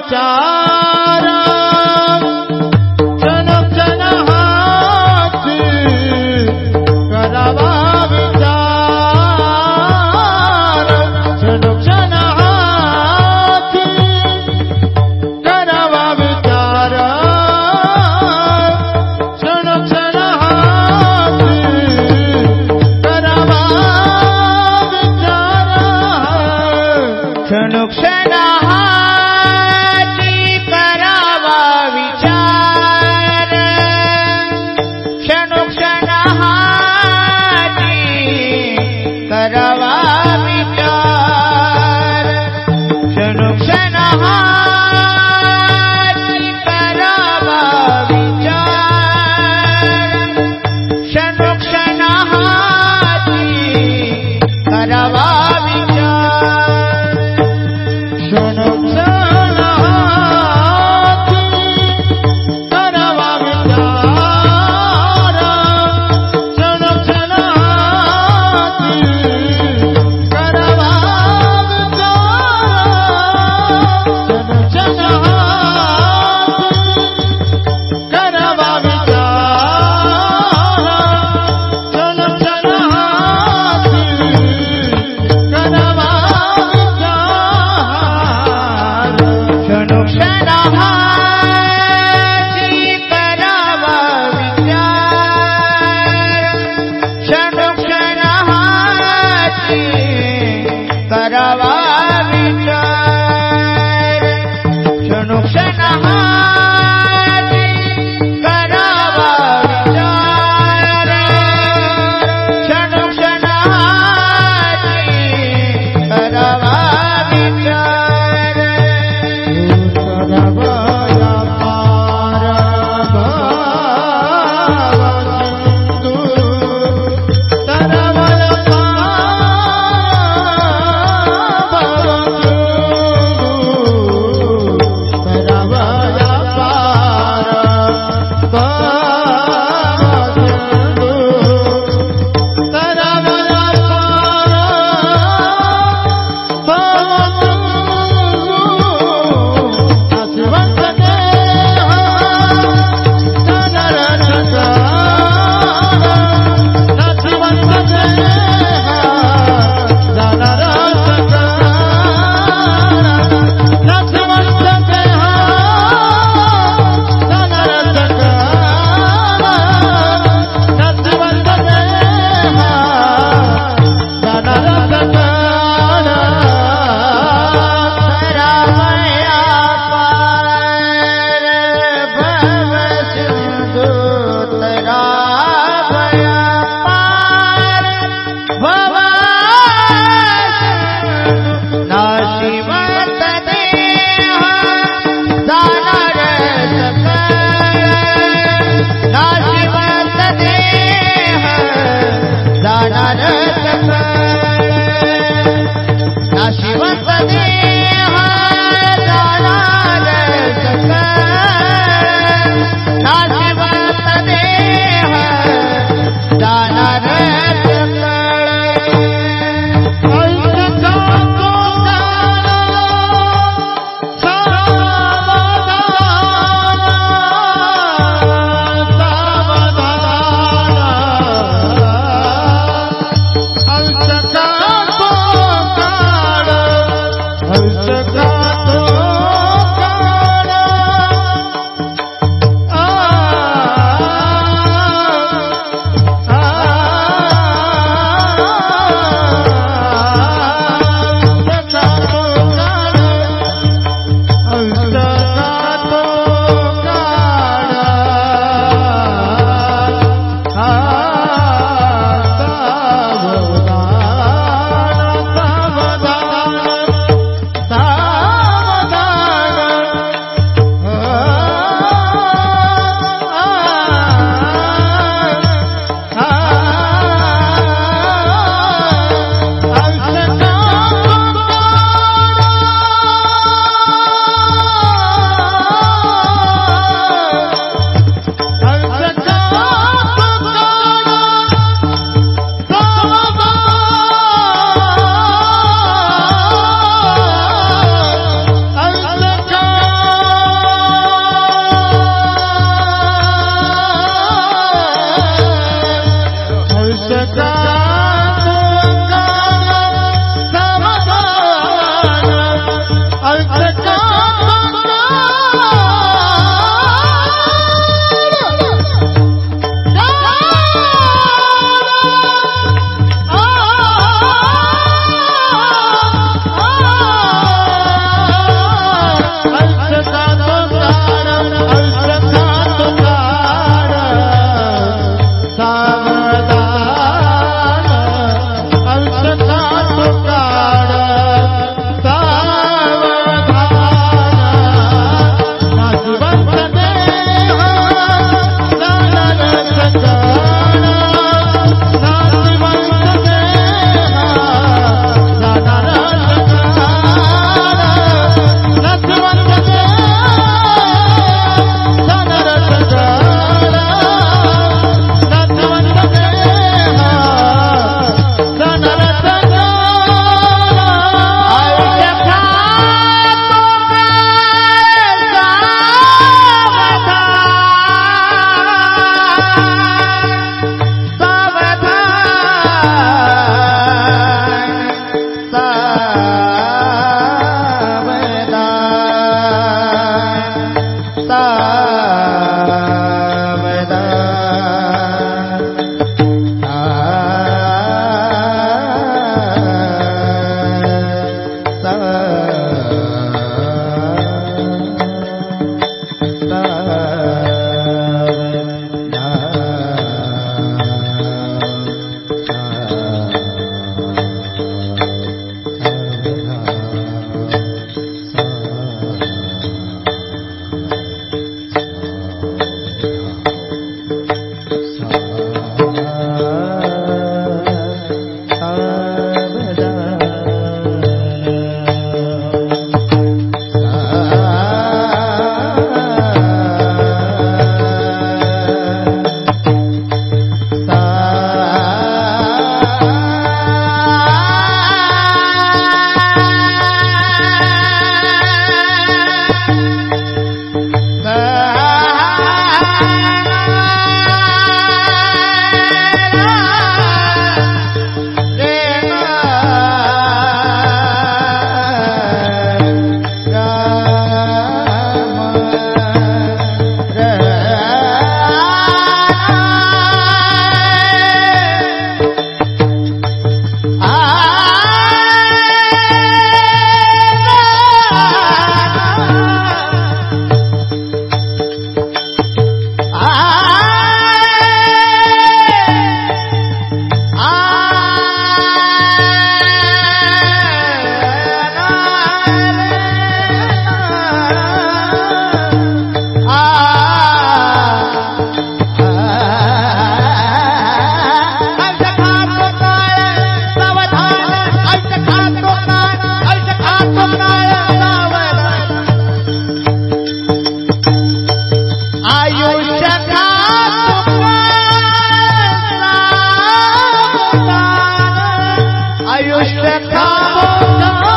चार Al पोता